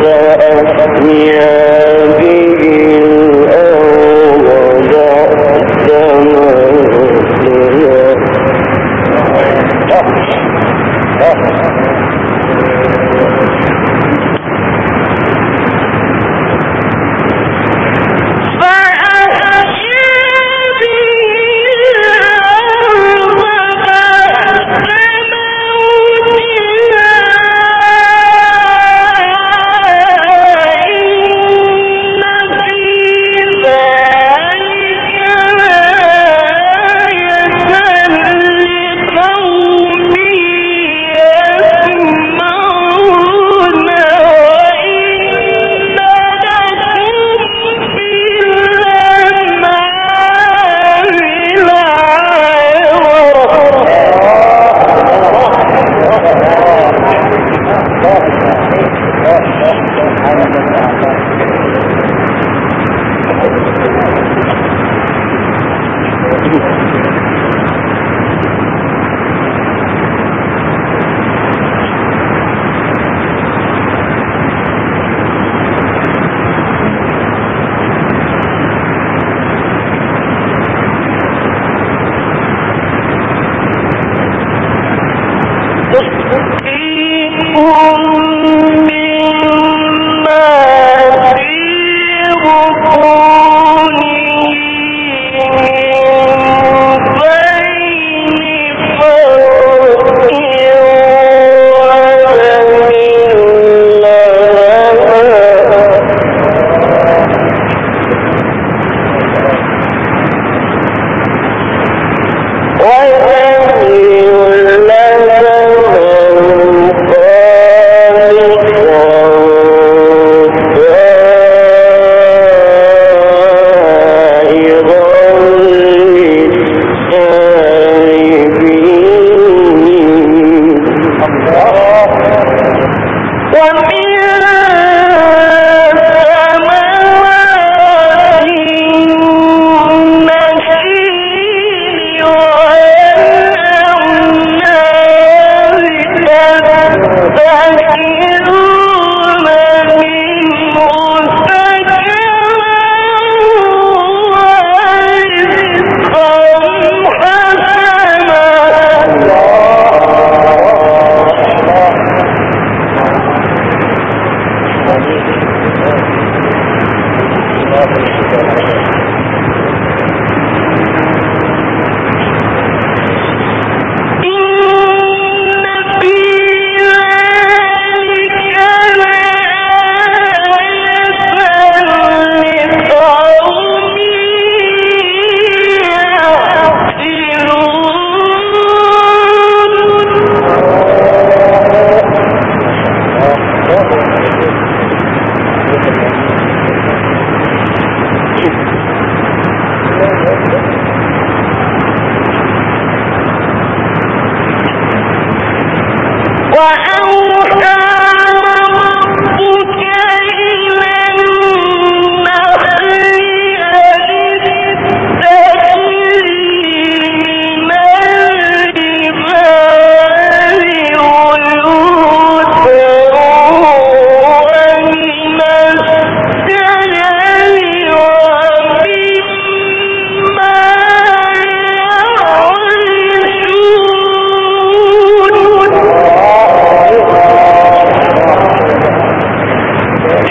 وَيَهْدِي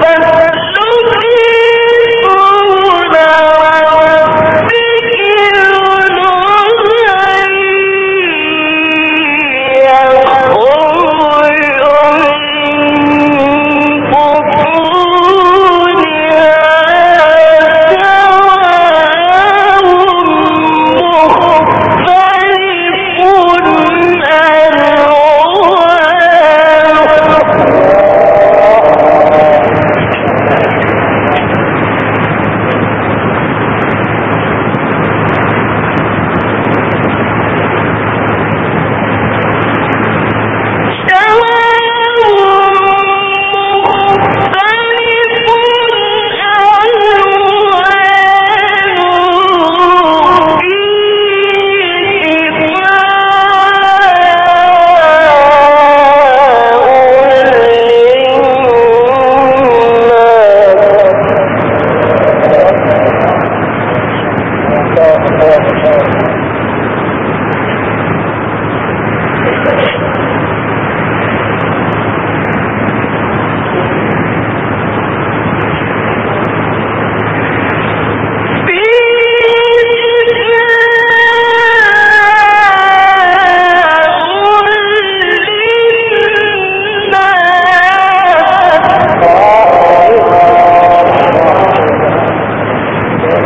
فاسلكني